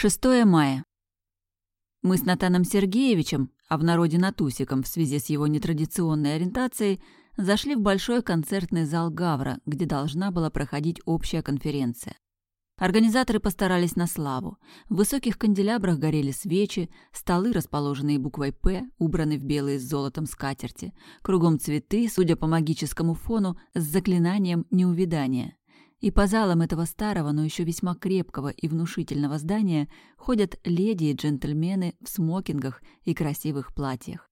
6 мая. Мы с Натаном Сергеевичем, а в народе Натусиком в связи с его нетрадиционной ориентацией, зашли в большой концертный зал Гавра, где должна была проходить общая конференция. Организаторы постарались на славу. В высоких канделябрах горели свечи, столы, расположенные буквой «П», убраны в белые с золотом скатерти, кругом цветы, судя по магическому фону, с заклинанием неувядания. И по залам этого старого, но еще весьма крепкого и внушительного здания ходят леди и джентльмены в смокингах и красивых платьях.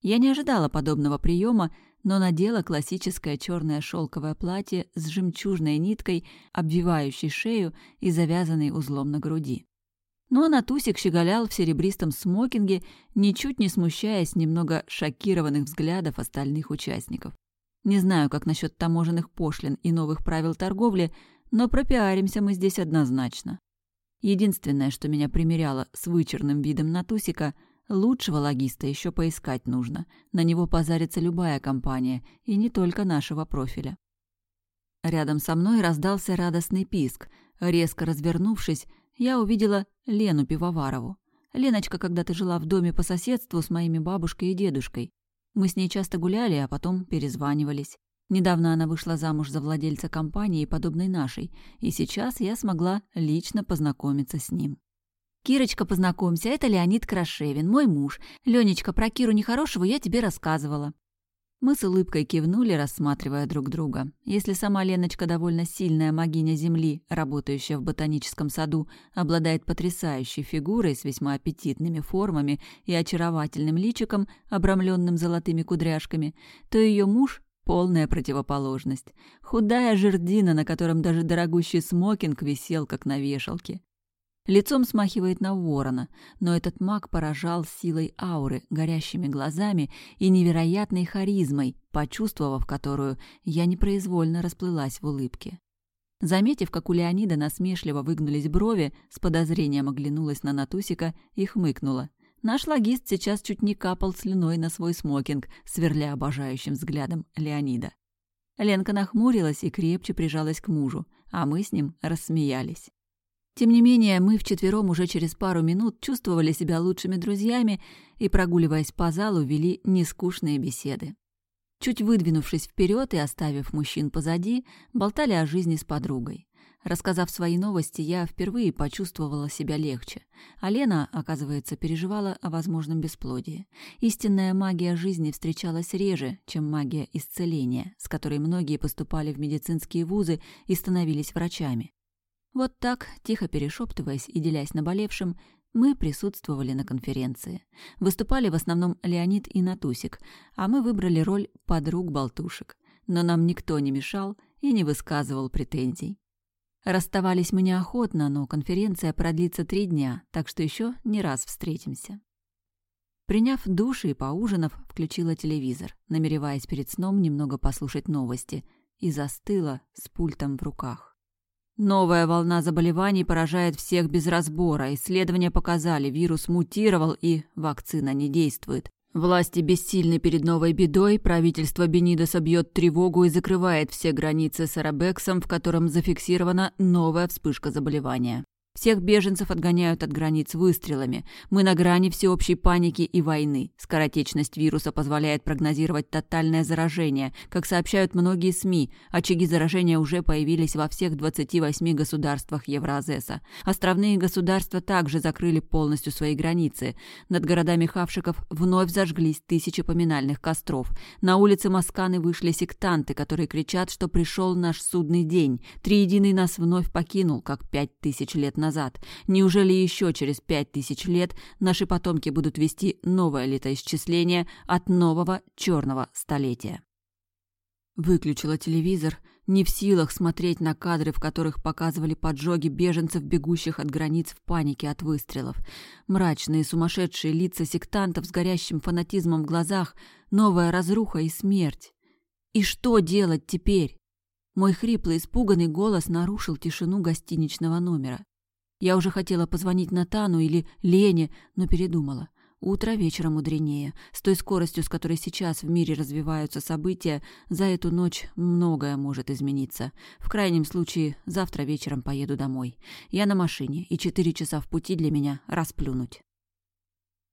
Я не ожидала подобного приема, но надела классическое черное шелковое платье с жемчужной ниткой, обвивающей шею и завязанной узлом на груди. Ну а Натусик щеголял в серебристом смокинге, ничуть не смущаясь немного шокированных взглядов остальных участников. Не знаю, как насчет таможенных пошлин и новых правил торговли, но пропиаримся мы здесь однозначно. Единственное, что меня примеряло с вычурным видом Натусика, лучшего логиста еще поискать нужно. На него позарится любая компания, и не только нашего профиля. Рядом со мной раздался радостный писк. Резко развернувшись, я увидела Лену Пивоварову. Леночка когда-то жила в доме по соседству с моими бабушкой и дедушкой. Мы с ней часто гуляли, а потом перезванивались. Недавно она вышла замуж за владельца компании, подобной нашей, и сейчас я смогла лично познакомиться с ним. «Кирочка, познакомься, это Леонид Крашевин, мой муж. Ленечка, про Киру нехорошего я тебе рассказывала». Мы с улыбкой кивнули, рассматривая друг друга. Если сама Леночка довольно сильная магиня Земли, работающая в ботаническом саду, обладает потрясающей фигурой с весьма аппетитными формами и очаровательным личиком, обрамленным золотыми кудряшками, то ее муж — полная противоположность. Худая жердина, на котором даже дорогущий смокинг висел, как на вешалке. Лицом смахивает на ворона, но этот маг поражал силой ауры, горящими глазами и невероятной харизмой, почувствовав которую, я непроизвольно расплылась в улыбке. Заметив, как у Леонида насмешливо выгнулись брови, с подозрением оглянулась на Натусика и хмыкнула. Наш логист сейчас чуть не капал слюной на свой смокинг, сверля обожающим взглядом Леонида. Ленка нахмурилась и крепче прижалась к мужу, а мы с ним рассмеялись. Тем не менее, мы вчетвером уже через пару минут чувствовали себя лучшими друзьями и, прогуливаясь по залу, вели нескучные беседы. Чуть выдвинувшись вперед и оставив мужчин позади, болтали о жизни с подругой. Рассказав свои новости, я впервые почувствовала себя легче. А Лена, оказывается, переживала о возможном бесплодии. Истинная магия жизни встречалась реже, чем магия исцеления, с которой многие поступали в медицинские вузы и становились врачами. Вот так, тихо перешептываясь и делясь наболевшим, мы присутствовали на конференции. Выступали в основном Леонид и Натусик, а мы выбрали роль подруг-болтушек. Но нам никто не мешал и не высказывал претензий. Расставались мы неохотно, но конференция продлится три дня, так что еще не раз встретимся. Приняв душ и поужинав, включила телевизор, намереваясь перед сном немного послушать новости, и застыла с пультом в руках. Новая волна заболеваний поражает всех без разбора. Исследования показали, вирус мутировал и вакцина не действует. Власти бессильны перед новой бедой, правительство Бенидоса бьет тревогу и закрывает все границы с Арабексом, в котором зафиксирована новая вспышка заболевания. Всех беженцев отгоняют от границ выстрелами. Мы на грани всеобщей паники и войны. Скоротечность вируса позволяет прогнозировать тотальное заражение. Как сообщают многие СМИ, очаги заражения уже появились во всех 28 государствах Евразеса. Островные государства также закрыли полностью свои границы. Над городами хавшиков вновь зажглись тысячи поминальных костров. На улице Масканы вышли сектанты, которые кричат, что пришел наш судный день. Триединый нас вновь покинул, как пять тысяч лет назад. Неужели еще через пять тысяч лет наши потомки будут вести новое летоисчисление от нового черного столетия? Выключила телевизор, не в силах смотреть на кадры, в которых показывали поджоги беженцев, бегущих от границ в панике от выстрелов. Мрачные, сумасшедшие лица сектантов с горящим фанатизмом в глазах, новая разруха и смерть. И что делать теперь? Мой хриплый, испуганный голос нарушил тишину гостиничного номера. Я уже хотела позвонить Натану или Лене, но передумала. Утро вечера мудренее. С той скоростью, с которой сейчас в мире развиваются события, за эту ночь многое может измениться. В крайнем случае, завтра вечером поеду домой. Я на машине, и четыре часа в пути для меня расплюнуть.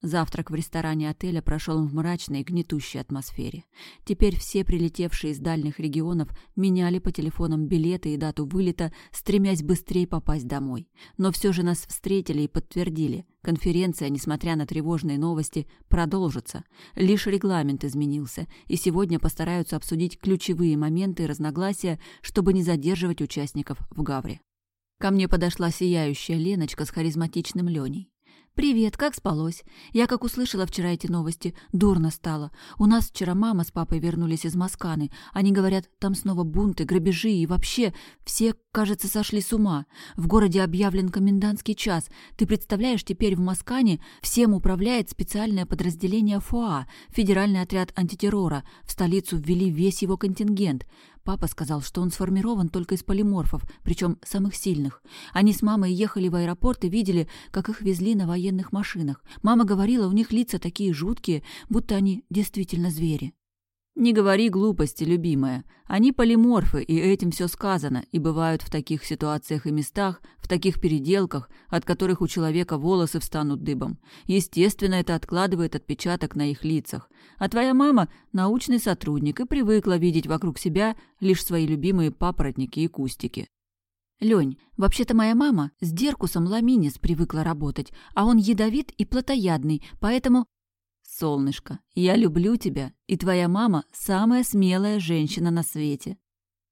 Завтрак в ресторане отеля прошел в мрачной, гнетущей атмосфере. Теперь все прилетевшие из дальних регионов меняли по телефонам билеты и дату вылета, стремясь быстрее попасть домой. Но все же нас встретили и подтвердили. Конференция, несмотря на тревожные новости, продолжится. Лишь регламент изменился, и сегодня постараются обсудить ключевые моменты и разногласия, чтобы не задерживать участников в Гавре. Ко мне подошла сияющая Леночка с харизматичным Леней. «Привет, как спалось? Я, как услышала вчера эти новости, дурно стало. У нас вчера мама с папой вернулись из Масканы. Они говорят, там снова бунты, грабежи и вообще все, кажется, сошли с ума. В городе объявлен комендантский час. Ты представляешь, теперь в Маскане всем управляет специальное подразделение ФОА, Федеральный отряд антитеррора. В столицу ввели весь его контингент. Папа сказал, что он сформирован только из полиморфов, причем самых сильных. Они с мамой ехали в аэропорт и видели, как их везли на военных машинах. Мама говорила, у них лица такие жуткие, будто они действительно звери. Не говори глупости, любимая. Они полиморфы, и этим все сказано, и бывают в таких ситуациях и местах, в таких переделках, от которых у человека волосы встанут дыбом. Естественно, это откладывает отпечаток на их лицах. А твоя мама – научный сотрудник и привыкла видеть вокруг себя лишь свои любимые папоротники и кустики. «Лень, вообще-то моя мама с Деркусом Ламинис привыкла работать, а он ядовит и плотоядный, поэтому «Солнышко, я люблю тебя, и твоя мама – самая смелая женщина на свете».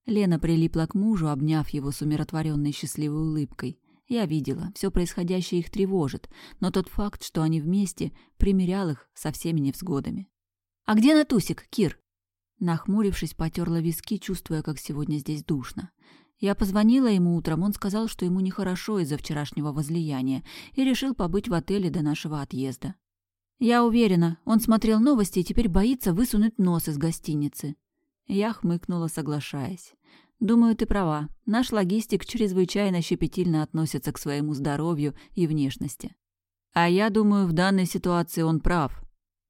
Лена прилипла к мужу, обняв его с умиротворенной счастливой улыбкой. Я видела, все происходящее их тревожит, но тот факт, что они вместе, примерял их со всеми невзгодами. «А где Натусик, Кир?» Нахмурившись, потерла виски, чувствуя, как сегодня здесь душно. Я позвонила ему утром, он сказал, что ему нехорошо из-за вчерашнего возлияния, и решил побыть в отеле до нашего отъезда. Я уверена, он смотрел новости и теперь боится высунуть нос из гостиницы. Я хмыкнула, соглашаясь. Думаю, ты права. Наш логистик чрезвычайно щепетильно относится к своему здоровью и внешности. А я думаю, в данной ситуации он прав.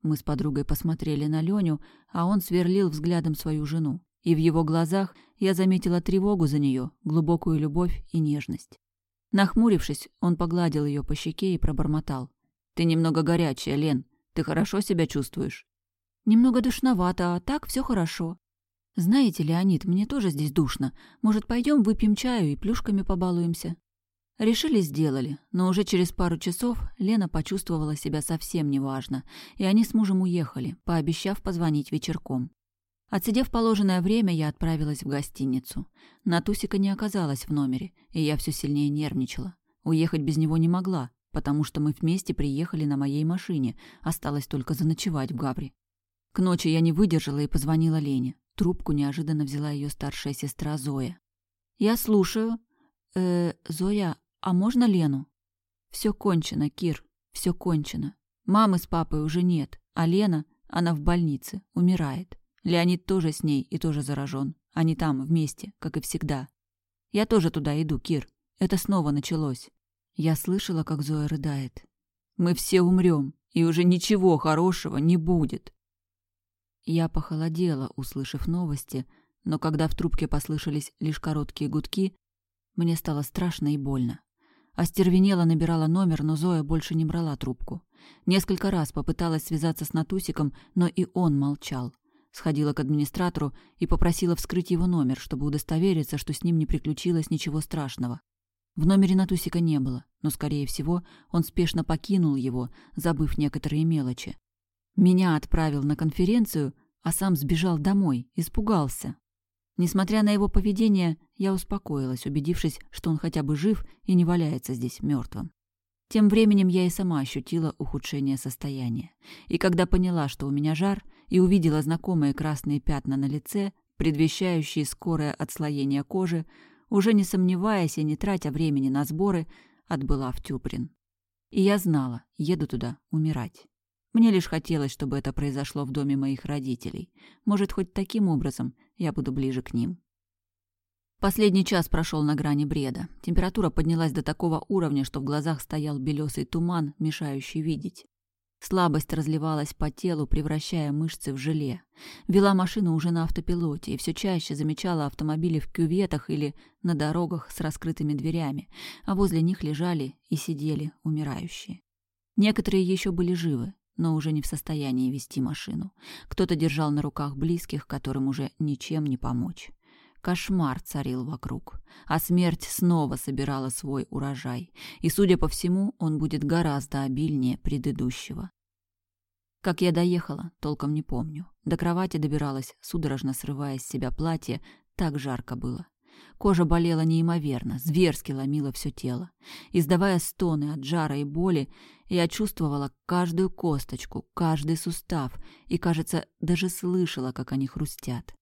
Мы с подругой посмотрели на Леню, а он сверлил взглядом свою жену. И в его глазах я заметила тревогу за нее, глубокую любовь и нежность. Нахмурившись, он погладил ее по щеке и пробормотал. «Ты немного горячая, Лен. Ты хорошо себя чувствуешь?» «Немного душновато, а так все хорошо». «Знаете, Леонид, мне тоже здесь душно. Может, пойдем выпьем чаю и плюшками побалуемся?» Решили, сделали, но уже через пару часов Лена почувствовала себя совсем неважно, и они с мужем уехали, пообещав позвонить вечерком. Отсидев положенное время, я отправилась в гостиницу. Натусика не оказалась в номере, и я все сильнее нервничала. Уехать без него не могла, потому что мы вместе приехали на моей машине, осталось только заночевать в Гаври. К ночи я не выдержала и позвонила Лене. Трубку неожиданно взяла ее старшая сестра Зоя. «Я слушаю. Э, Зоя, а можно Лену?» «Все кончено, Кир, все кончено. Мамы с папой уже нет, а Лена, она в больнице, умирает. Леонид тоже с ней и тоже заражен. Они там, вместе, как и всегда. Я тоже туда иду, Кир. Это снова началось. Я слышала, как Зоя рыдает. «Мы все умрем, и уже ничего хорошего не будет». Я похолодела, услышав новости, но когда в трубке послышались лишь короткие гудки, мне стало страшно и больно. Остервенела набирала номер, но Зоя больше не брала трубку. Несколько раз попыталась связаться с Натусиком, но и он молчал. Сходила к администратору и попросила вскрыть его номер, чтобы удостовериться, что с ним не приключилось ничего страшного. В номере Натусика не было, но, скорее всего, он спешно покинул его, забыв некоторые мелочи. Меня отправил на конференцию, а сам сбежал домой, испугался. Несмотря на его поведение, я успокоилась, убедившись, что он хотя бы жив и не валяется здесь мертвым. Тем временем я и сама ощутила ухудшение состояния. И когда поняла, что у меня жар, и увидела знакомые красные пятна на лице, предвещающие скорое отслоение кожи, уже не сомневаясь и не тратя времени на сборы, отбыла в Тюприн. И я знала, еду туда умирать. Мне лишь хотелось, чтобы это произошло в доме моих родителей. Может, хоть таким образом я буду ближе к ним. Последний час прошел на грани бреда. Температура поднялась до такого уровня, что в глазах стоял белесый туман, мешающий видеть. Слабость разливалась по телу, превращая мышцы в желе. Вела машину уже на автопилоте и все чаще замечала автомобили в кюветах или на дорогах с раскрытыми дверями, а возле них лежали и сидели умирающие. Некоторые еще были живы, но уже не в состоянии вести машину. Кто-то держал на руках близких, которым уже ничем не помочь. Кошмар царил вокруг, а смерть снова собирала свой урожай, и, судя по всему, он будет гораздо обильнее предыдущего. Как я доехала, толком не помню. До кровати добиралась, судорожно срывая с себя платье, так жарко было. Кожа болела неимоверно, зверски ломила все тело. Издавая стоны от жара и боли, я чувствовала каждую косточку, каждый сустав и, кажется, даже слышала, как они хрустят.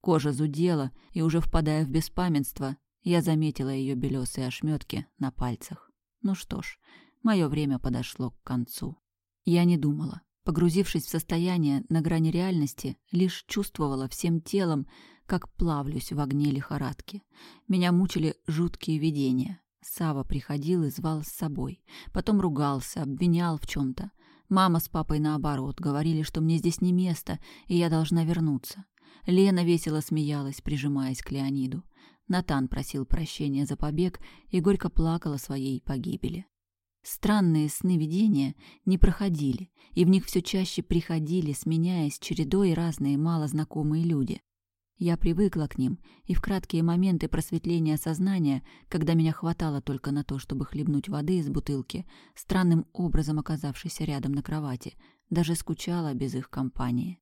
Кожа зудела, и уже впадая в беспамятство, я заметила ее белесые ошметки на пальцах. Ну что ж, мое время подошло к концу. Я не думала. Погрузившись в состояние на грани реальности, лишь чувствовала всем телом, как плавлюсь в огне лихорадки. Меня мучили жуткие видения. Сава приходил и звал с собой. Потом ругался, обвинял в чем то Мама с папой, наоборот, говорили, что мне здесь не место, и я должна вернуться. Лена весело смеялась, прижимаясь к Леониду. Натан просил прощения за побег и горько плакал о своей погибели. Странные сны-видения не проходили, и в них все чаще приходили, сменяясь чередой разные малознакомые люди. Я привыкла к ним, и в краткие моменты просветления сознания, когда меня хватало только на то, чтобы хлебнуть воды из бутылки, странным образом оказавшейся рядом на кровати, даже скучала без их компании.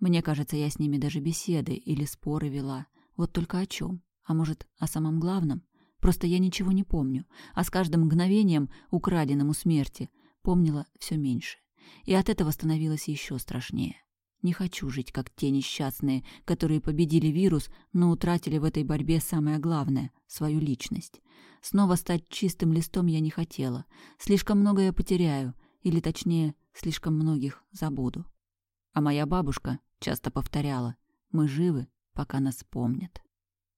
Мне кажется, я с ними даже беседы или споры вела. Вот только о чем? А может, о самом главном? Просто я ничего не помню, а с каждым мгновением, украденным у смерти, помнила все меньше. И от этого становилось еще страшнее. Не хочу жить, как те несчастные, которые победили вирус, но утратили в этой борьбе самое главное — свою личность. Снова стать чистым листом я не хотела. Слишком много я потеряю, или, точнее, слишком многих забуду. А моя бабушка часто повторяла «Мы живы, пока нас помнят».